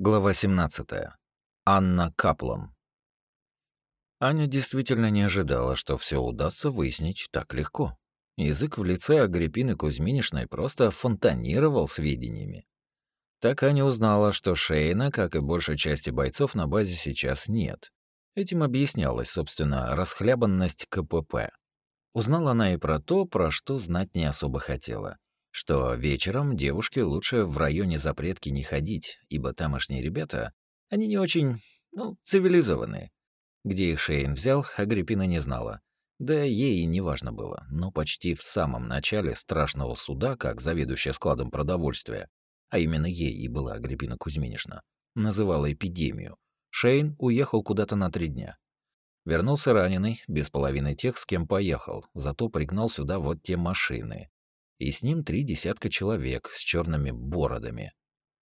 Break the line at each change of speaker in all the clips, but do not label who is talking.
Глава 17. Анна Каплан. Аня действительно не ожидала, что все удастся выяснить так легко. Язык в лице Агриппины Кузьминишной просто фонтанировал сведениями. Так Аня узнала, что Шейна, как и большей части бойцов, на базе сейчас нет. Этим объяснялась, собственно, расхлябанность КПП. Узнала она и про то, про что знать не особо хотела что вечером девушке лучше в районе запретки не ходить, ибо тамошние ребята, они не очень, ну, цивилизованные. Где их Шейн взял, Агриппина не знала. Да ей и не важно было, но почти в самом начале страшного суда, как заведующая складом продовольствия, а именно ей и была Агриппина Кузьминишна, называла эпидемию, Шейн уехал куда-то на три дня. Вернулся раненый, без половины тех, с кем поехал, зато пригнал сюда вот те машины, и с ним три десятка человек с черными бородами,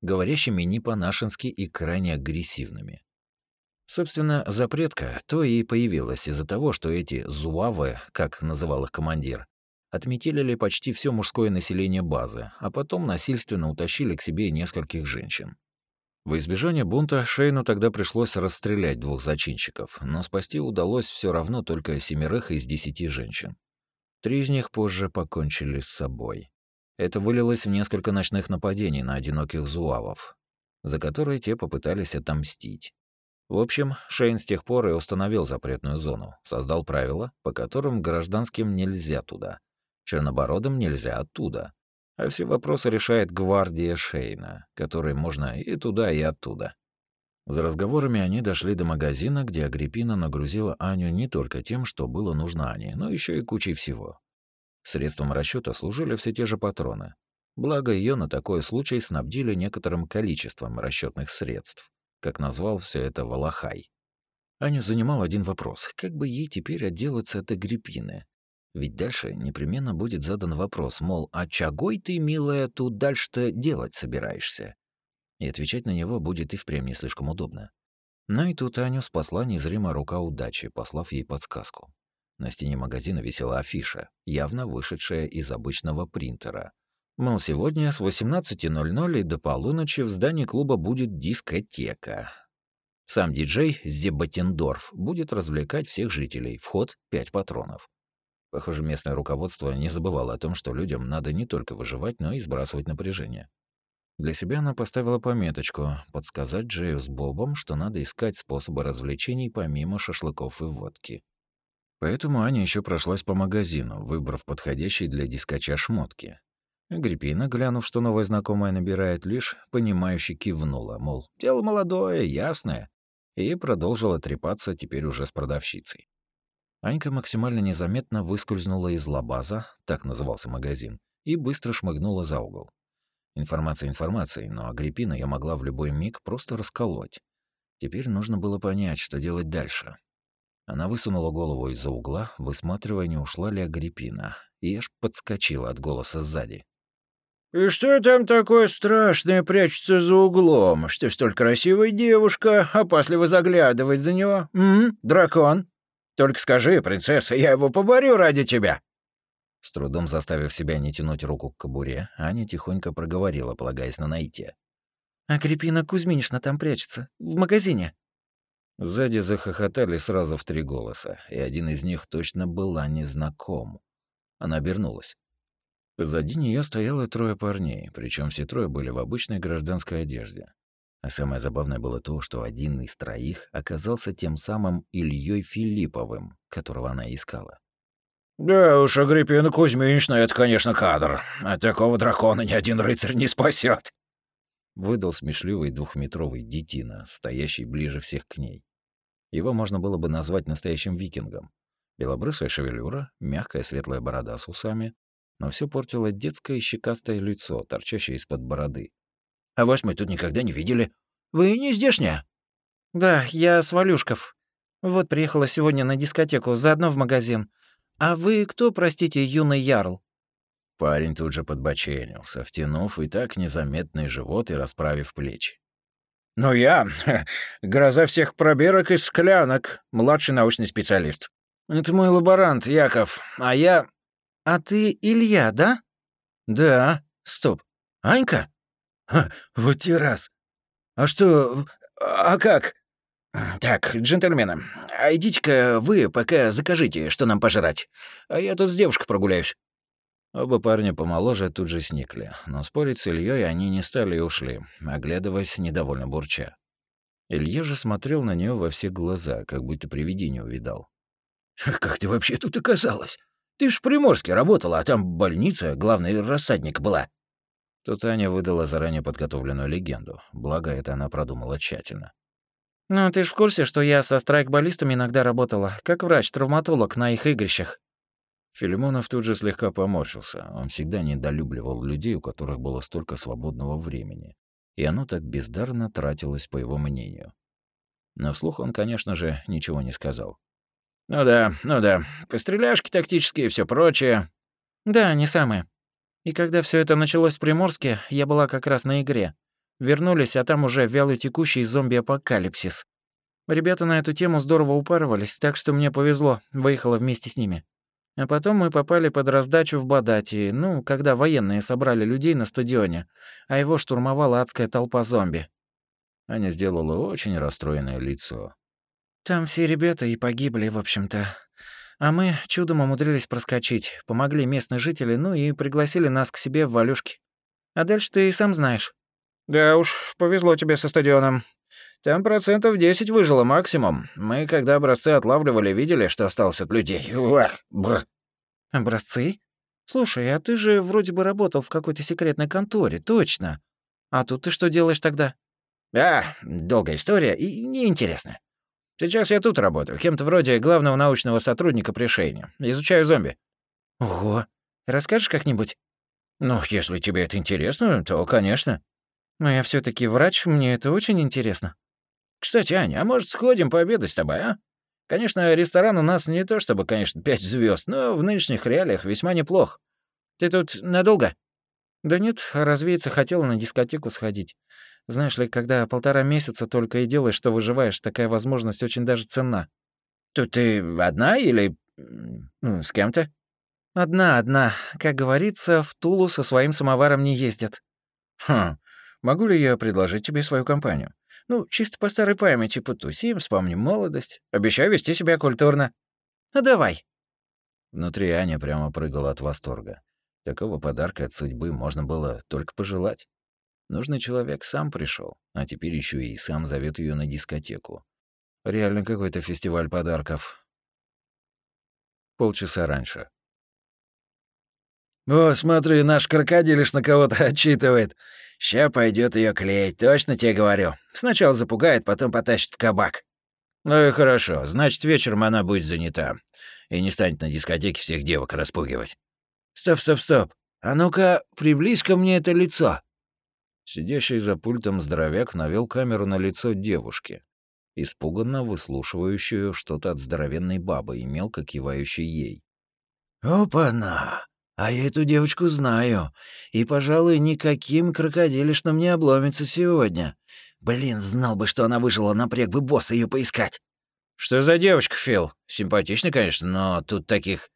говорящими не по-нашенски и крайне агрессивными. Собственно, запретка то и появилась из-за того, что эти зуавы, как называл их командир, отметили почти все мужское население базы, а потом насильственно утащили к себе нескольких женщин. В избежание бунта Шейну тогда пришлось расстрелять двух зачинщиков, но спасти удалось все равно только семерых из десяти женщин. Три из них позже покончили с собой. Это вылилось в несколько ночных нападений на одиноких зуавов, за которые те попытались отомстить. В общем, Шейн с тех пор и установил запретную зону, создал правила, по которым гражданским нельзя туда, чернобородым нельзя оттуда, а все вопросы решает гвардия Шейна, которой можно и туда, и оттуда. За разговорами они дошли до магазина, где Агриппина нагрузила Аню не только тем, что было нужно Ане, но еще и кучей всего. Средством расчета служили все те же патроны. Благо ее на такой случай снабдили некоторым количеством расчетных средств, как назвал все это Валахай. Аню занимал один вопрос: как бы ей теперь отделаться от Агриппины? Ведь дальше непременно будет задан вопрос, мол, а чагой ты, милая, тут дальше-то делать собираешься? И отвечать на него будет и впрямь не слишком удобно. Но и тут Аню спасла незримая рука удачи, послав ей подсказку. На стене магазина висела афиша, явно вышедшая из обычного принтера. Мол, сегодня с 18.00 и до полуночи в здании клуба будет дискотека. Сам диджей Зебатендорф будет развлекать всех жителей. Вход — 5 патронов. Похоже, местное руководство не забывало о том, что людям надо не только выживать, но и сбрасывать напряжение. Для себя она поставила пометочку подсказать Джею с Бобом, что надо искать способы развлечений помимо шашлыков и водки. Поэтому Аня еще прошлась по магазину, выбрав подходящие для дискача шмотки. Агриппина, глянув, что новая знакомая набирает, лишь понимающе кивнула, мол, дело молодое, ясное, и продолжила трепаться теперь уже с продавщицей. Анька максимально незаметно выскользнула из лабаза, так назывался магазин, и быстро шмыгнула за угол. Информация информацией, но Агриппина я могла в любой миг просто расколоть. Теперь нужно было понять, что делать дальше. Она высунула голову из-за угла, высматривая, не ушла ли Агриппина, и аж подскочила от голоса сзади.
«И что там такое страшное прячется за углом, что столь красивая девушка опасливо заглядывает за него? М? Дракон? Только скажи, принцесса, я его поборю ради тебя!»
С трудом заставив себя не тянуть руку к кобуре, Аня тихонько проговорила, полагаясь на наитие.
«Агриппина Кузьминична там прячется. В магазине».
Сзади захохотали сразу в три голоса, и один из них точно была незнаком. Она обернулась. Позади нее стояло трое парней, причем все трое были в обычной гражданской одежде. А самое забавное было то, что один из троих оказался тем самым Ильей Филипповым, которого она искала.
«Да уж, Агриппина Кузьминична, это, конечно, кадр. От такого дракона ни один рыцарь не спасет.
Выдал смешливый двухметровый детина, стоящий ближе всех к ней. Его можно было бы назвать настоящим викингом. Белобрысая шевелюра, мягкая светлая борода с усами, но все портило детское щекастое лицо, торчащее из-под бороды.
«А вас мы тут никогда не видели. Вы не здешняя?»
«Да, я с Валюшков. Вот приехала сегодня на дискотеку, заодно в магазин. «А вы кто, простите, юный ярл?»
Парень тут же подбоченился, втянув и так незаметный живот и расправив плечи.
«Ну я, гроза всех пробирок и склянок, младший научный специалист. Это мой лаборант, Яков, а я...»
«А ты Илья, да?»
«Да. Стоп. Анька? Ха, вот те раз. А что... А как? Так, джентльмены, а идите-ка вы пока закажите, что нам пожрать. А я тут с девушкой прогуляюсь.
Оба парня помоложе тут же сникли, но спорить с Ильей они не стали и ушли, оглядываясь недовольно бурча. Илья же смотрел на нее во все глаза, как будто привидение увидал.
«Как ты вообще тут оказалась? Ты ж в Приморске работала, а там больница, главный рассадник была».
Тут Аня выдала заранее подготовленную легенду, благо это она продумала тщательно.
«Ну, ты ж в курсе, что я со страйкболистами иногда работала, как врач-травматолог на их игрищах?»
Филимонов тут же слегка поморщился. Он всегда недолюбливал людей, у которых было столько свободного времени. И оно так бездарно тратилось, по его мнению. Но вслух он, конечно же, ничего не сказал.
«Ну да, ну да. Постреляшки тактические и все прочее».
«Да, не самое. И когда все это началось в Приморске, я была как раз на игре. Вернулись, а там уже вялый текущий зомби-апокалипсис. Ребята на эту тему здорово упарывались, так что мне повезло, выехала вместе с ними. А потом мы попали под раздачу в Бадати, ну, когда военные собрали людей на стадионе, а его штурмовала адская толпа зомби.
Аня сделала очень расстроенное лицо.
Там все ребята и погибли, в общем-то. А мы чудом умудрились проскочить, помогли местные жители, ну и пригласили нас к себе в Валюшки. А дальше ты и сам знаешь.
Да уж, повезло тебе со стадионом. Там процентов 10 выжило максимум. Мы, когда образцы отлавливали, видели, что осталось от людей. Уах, бр.
Образцы? Слушай, а ты же вроде бы работал в какой-то секретной конторе, точно. А тут ты что делаешь тогда?
А, долгая история и неинтересная. Сейчас я тут работаю, кем-то вроде главного научного сотрудника при Шейне. Изучаю зомби.
Ого. Расскажешь как-нибудь?
Ну, если тебе это интересно, то, конечно.
Но я все таки врач, мне это очень интересно.
Кстати, Аня, а может, сходим пообедать с тобой, а? Конечно, ресторан у нас не то чтобы, конечно, пять звезд, но в нынешних реалиях весьма неплох. Ты тут надолго?
Да нет, развеяться хотела на дискотеку сходить. Знаешь ли, когда полтора месяца только и делаешь, что выживаешь, такая возможность очень даже ценна.
Тут ты одна или ну, с кем-то?
Одна, одна. Как говорится, в Тулу со своим самоваром не ездят.
Хм, могу ли я предложить тебе свою компанию? Ну, чисто по старой памяти потусим, вспомним молодость. Обещаю вести себя культурно.
Ну, давай.
Внутри Аня прямо прыгала от восторга. Такого подарка от судьбы можно было только пожелать. Нужный человек сам пришел, а теперь еще и сам зовет ее на дискотеку. Реально какой-то фестиваль подарков. Полчаса раньше.
«О, смотри, наш крокодилиш на кого-то отчитывает. Ща пойдет ее клеить, точно тебе говорю. Сначала запугает, потом потащит в кабак. Ну и хорошо, значит, вечером она будет занята. И не станет на дискотеке всех девок распугивать. Стоп, стоп, стоп. А ну-ка, приблизь ко мне это лицо.
Сидящий за пультом здоровяк навел камеру на лицо девушки, испуганно выслушивающую что-то от здоровенной бабы и мелко кивающей ей.
«Опа-на! А я эту девочку знаю. И, пожалуй, никаким крокодилишным не обломится сегодня. Блин, знал бы, что она выжила, напряг бы босса ее поискать. Что за девочка, Фил? Симпатичная, конечно, но тут таких...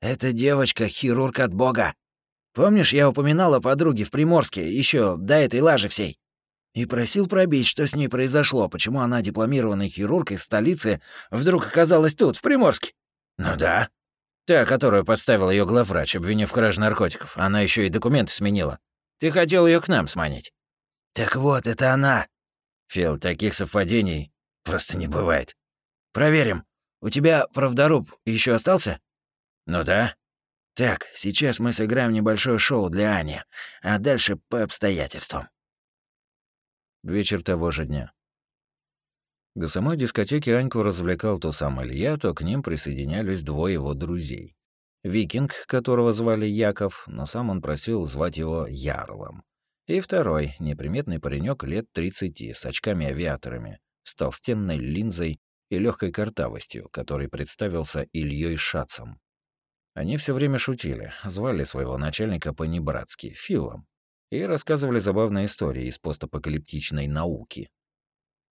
Эта девочка — хирург от бога. Помнишь, я упоминал о подруге в Приморске еще до этой лажи всей? И просил пробить, что с ней произошло, почему она, дипломированный хирург из столицы, вдруг оказалась тут, в Приморске. Ну да, Та, которую подставил ее главврач, обвинив в краже наркотиков. Она еще и документы сменила. Ты хотел ее к нам сманить. Так вот, это она. Фил, таких совпадений просто не бывает. Проверим. У тебя правдоруб еще остался? Ну да. Так, сейчас мы сыграем небольшое шоу для Ани, а дальше по обстоятельствам.
Вечер того же дня. До самой дискотеки Аньку развлекал то сам Илья, то к ним присоединялись двое его друзей. Викинг, которого звали Яков, но сам он просил звать его Ярлом. И второй, неприметный паренек лет 30 с очками-авиаторами, с толстенной линзой и легкой картавостью, который представился Ильей Шацем. Они все время шутили, звали своего начальника по-небратски, Филом, и рассказывали забавные истории из постапокалиптичной науки,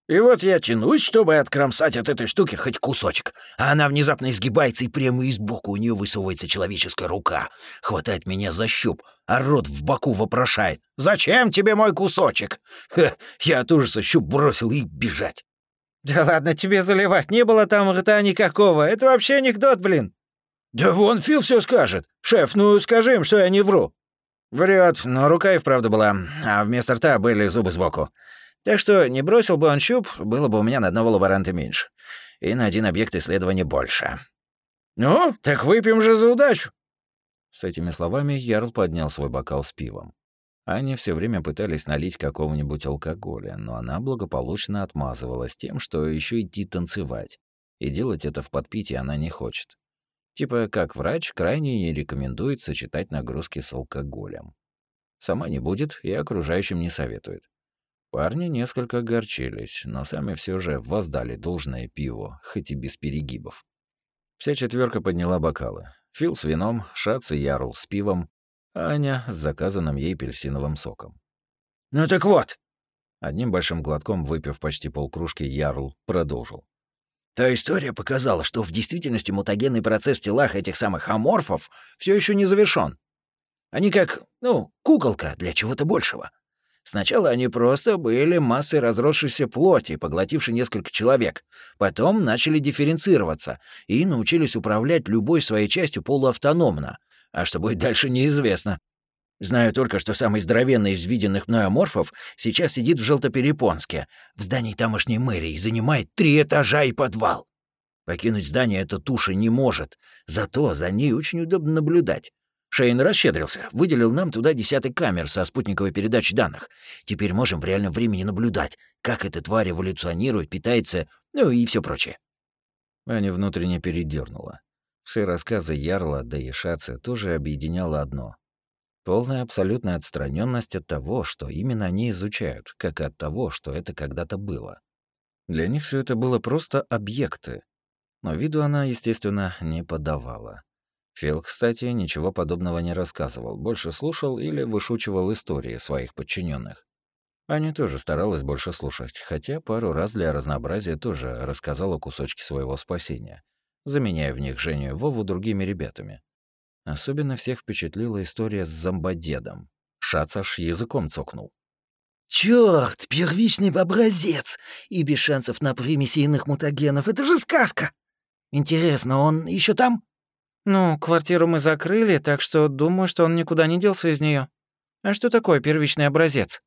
И вот я тянусь, чтобы откромсать от этой штуки хоть кусочек, а она внезапно изгибается, и прямо из бока у нее высовывается человеческая рука, хватает меня за щуп, а рот в боку вопрошает. «Зачем тебе мой кусочек?» Ха, Я от ужаса щуп бросил и бежать.
«Да ладно тебе заливать, не было там рта никакого. Это вообще анекдот, блин».
«Да вон Фил все скажет. Шеф, ну скажи им, что я не вру». Врет, но рука и вправду была, а вместо рта были зубы сбоку. Так что не бросил бы он щуп, было бы у меня на одного лаборанта меньше. И на один объект исследования больше. «Ну, так выпьем же за удачу!»
С этими словами Ярл поднял свой бокал с пивом. Они все время пытались налить какого-нибудь алкоголя, но она благополучно отмазывалась тем, что еще идти танцевать. И делать это в подпитии она не хочет. Типа, как врач крайне не рекомендует сочетать нагрузки с алкоголем. Сама не будет и окружающим не советует. Парни несколько огорчились, но сами все же воздали должное пиву, хоть и без перегибов. Вся четверка подняла бокалы. Фил с вином, Шац и Ярл с пивом, а Аня с заказанным ей апельсиновым соком.
«Ну так вот!»
Одним большим глотком, выпив почти полкружки, Ярл продолжил.
Та история показала, что в действительности мутагенный процесс в телах этих самых аморфов все еще не завершен. Они как, ну, куколка для чего-то большего. Сначала они просто были массой разросшейся плоти, поглотившей несколько человек. Потом начали дифференцироваться и научились управлять любой своей частью полуавтономно. А что будет дальше, неизвестно. Знаю только, что самый здоровенный из виденных мной аморфов сейчас сидит в Желтоперепонске, в здании тамошней мэрии, и занимает три этажа и подвал. Покинуть здание эта туша не может, зато за ней очень удобно наблюдать. Шейн расщедрился, выделил нам туда десяток камер со спутниковой передачей данных. Теперь можем в реальном времени наблюдать, как эта тварь эволюционирует, питается, ну и все прочее.
Аня внутренне передернула. Все рассказы Ярла да Ишацы тоже объединяло одно. Полная абсолютная отстраненность от того, что именно они изучают, как и от того, что это когда-то было. Для них все это было просто объекты. Но виду она, естественно, не подавала. Фил, кстати, ничего подобного не рассказывал, больше слушал или вышучивал истории своих подчиненных. Аня тоже старалась больше слушать, хотя пару раз для разнообразия тоже рассказала кусочки своего спасения, заменяя в них Женю и Вову другими ребятами. Особенно всех впечатлила история с зомбодедом. Шац аж языком цокнул.
«Чёрт, первичный образец! И без шансов на примеси иных мутагенов. Это же сказка! Интересно, он еще там?»
«Ну, квартиру мы закрыли, так что думаю, что он никуда не делся из нее. А что такое первичный образец?»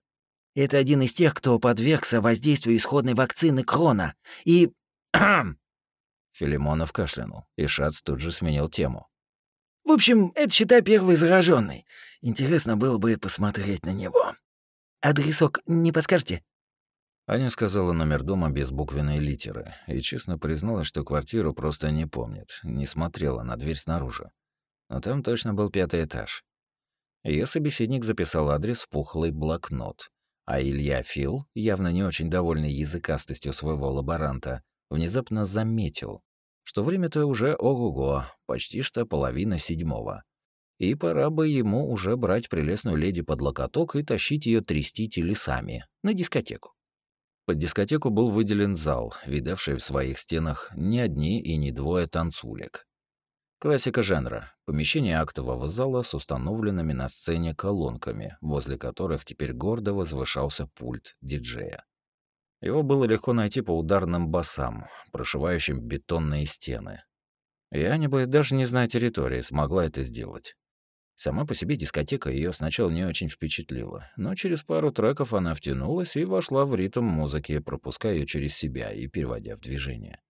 «Это один из тех, кто подвергся воздействию исходной вакцины Крона. И...»
Филимонов кашлянул, и Шац тут же сменил тему.
«В общем, это, считай, первый зараженный. Интересно было бы посмотреть на него. Адресок не подскажете?»
Аня сказала номер дома без буквенной литеры и честно призналась, что квартиру просто не помнит, не смотрела на дверь снаружи. Но там точно был пятый этаж. Ее собеседник записал адрес в пухлый блокнот, а Илья Фил, явно не очень довольный языкастостью своего лаборанта, внезапно заметил, что время-то уже ого-го, почти что половина седьмого. И пора бы ему уже брать прелестную леди под локоток и тащить ее трясти телесами на дискотеку. Под дискотеку был выделен зал, видавший в своих стенах не одни и не двое танцулек. Классика жанра. Помещение актового зала с установленными на сцене колонками, возле которых теперь гордо возвышался пульт диджея. Его было легко найти по ударным басам, прошивающим бетонные стены. И Аня бы, даже не зная территории, смогла это сделать. Сама по себе дискотека ее сначала не очень впечатлила, но через пару треков она втянулась и вошла в ритм музыки, пропуская ее через себя и переводя в движение.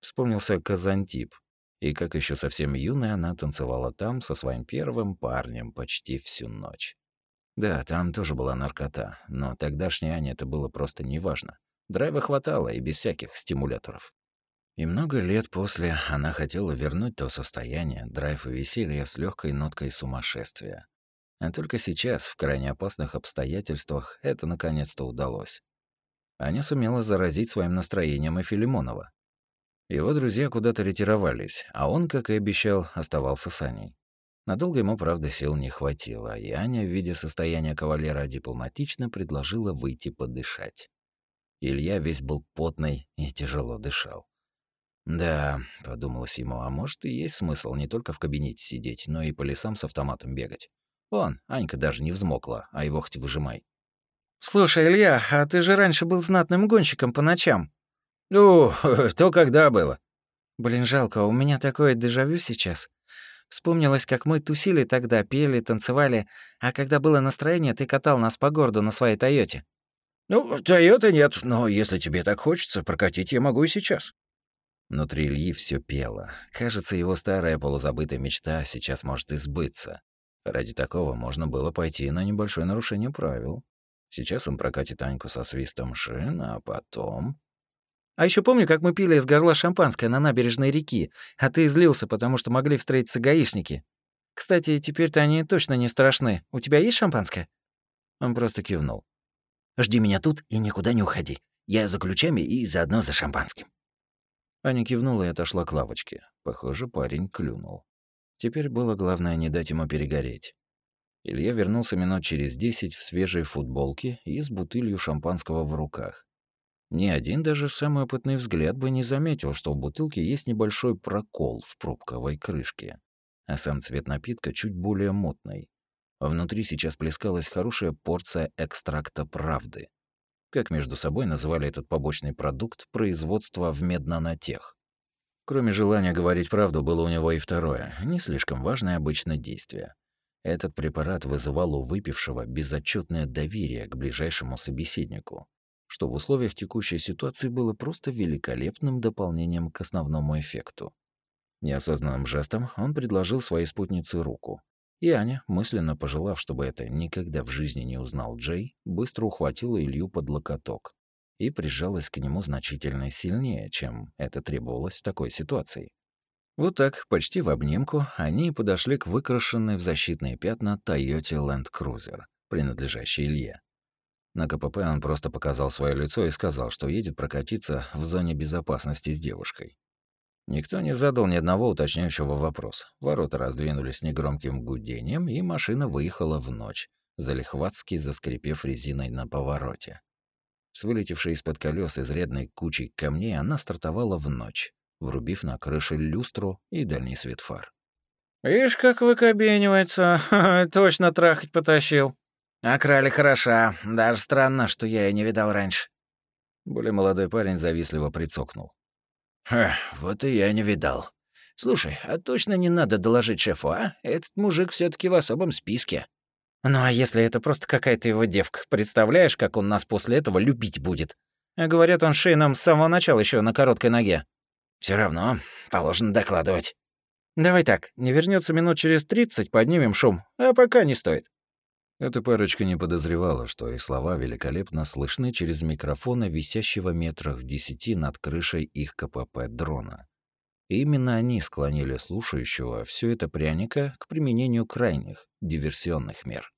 Вспомнился Казантип, и как еще совсем юная она танцевала там со своим первым парнем почти всю ночь. Да, там тоже была наркота, но тогдашней Ане это было просто неважно. Драйва хватало и без всяких стимуляторов. И много лет после она хотела вернуть то состояние, драйв и веселье с легкой ноткой сумасшествия. А только сейчас, в крайне опасных обстоятельствах, это наконец-то удалось. Аня сумела заразить своим настроением и Филимонова. Его друзья куда-то ретировались, а он, как и обещал, оставался с Аней. Надолго ему, правда, сил не хватило, и Аня, в виде состояния кавалера, дипломатично предложила выйти подышать. Илья весь был потный и тяжело дышал. «Да», — подумалось ему, — «а может, и есть смысл не только в кабинете сидеть, но и по лесам с автоматом бегать. Вон, Анька даже не взмокла, а его хоть выжимай».
«Слушай, Илья, а ты же раньше был знатным гонщиком по ночам».
«Ну, то когда было?»
«Блин, жалко, у меня такое дежавю сейчас. Вспомнилось, как мы тусили тогда, пели, танцевали, а когда было настроение, ты катал нас по городу на своей «Тойоте».
«Ну, «Тойоты» нет, но если тебе так хочется, прокатить я могу и сейчас».
Внутри Ильи все пело. Кажется, его старая полузабытая мечта сейчас может избыться. Ради такого можно было пойти на небольшое нарушение правил. Сейчас он прокатит Аньку со свистом шин, а потом...
А еще помню, как мы пили из горла шампанское на набережной реки, а ты злился, потому что могли встретиться гаишники. Кстати, теперь-то они точно не страшны. У тебя есть шампанское?»
Он просто кивнул.
«Жди меня тут и никуда не уходи. Я за ключами и заодно за шампанским».
Аня кивнула и отошла к лавочке. Похоже, парень клюнул. Теперь было главное не дать ему перегореть. Илья вернулся минут через десять в свежей футболке и с бутылью шампанского в руках. Ни один даже самый опытный взгляд бы не заметил, что в бутылке есть небольшой прокол в пробковой крышке, а сам цвет напитка чуть более мутный. Внутри сейчас плескалась хорошая порция экстракта правды как между собой называли этот побочный продукт производства в меднанотех. Кроме желания говорить правду, было у него и второе, не слишком важное обычно действие. Этот препарат вызывал у выпившего безотчетное доверие к ближайшему собеседнику, что в условиях текущей ситуации было просто великолепным дополнением к основному эффекту. Неосознанным жестом он предложил своей спутнице руку, и Аня, мысленно пожелав, чтобы это никогда в жизни не узнал Джей, быстро ухватила Илью под локоток и прижалась к нему значительно сильнее, чем это требовалось в такой ситуации. Вот так, почти в обнимку, они подошли к выкрашенной в защитные пятна Toyota Land Cruiser, принадлежащей Илье. На КПП он просто показал свое лицо и сказал, что едет прокатиться в зоне безопасности с девушкой. Никто не задал ни одного уточняющего вопроса. Ворота раздвинулись негромким гудением, и машина выехала в ночь, залихватски заскрипев резиной на повороте. С вылетевшей из-под колес изрядной кучей камней она стартовала в ночь, врубив на крыше люстру и дальний свет фар.
«Ишь, как выкобенивается, точно трахать потащил. А крали хороша, даже странно, что я ее не видал раньше».
Более молодой парень завистливо прицокнул.
Ха, вот и я не видал. Слушай, а точно не надо доложить шефу, а? Этот мужик все таки в особом списке.
Ну а если это просто какая-то его девка, представляешь, как он нас после этого любить будет? А говорят, он шеи нам с самого начала еще на короткой ноге.
Все равно положено докладывать.
Давай так, не вернется минут через тридцать, поднимем шум, а пока не стоит.
Эта парочка не подозревала, что их слова великолепно слышны через микрофона, висящего метрах в десяти над крышей их КПП дрона. Именно они склонили слушающего все это пряника к применению крайних диверсионных мер.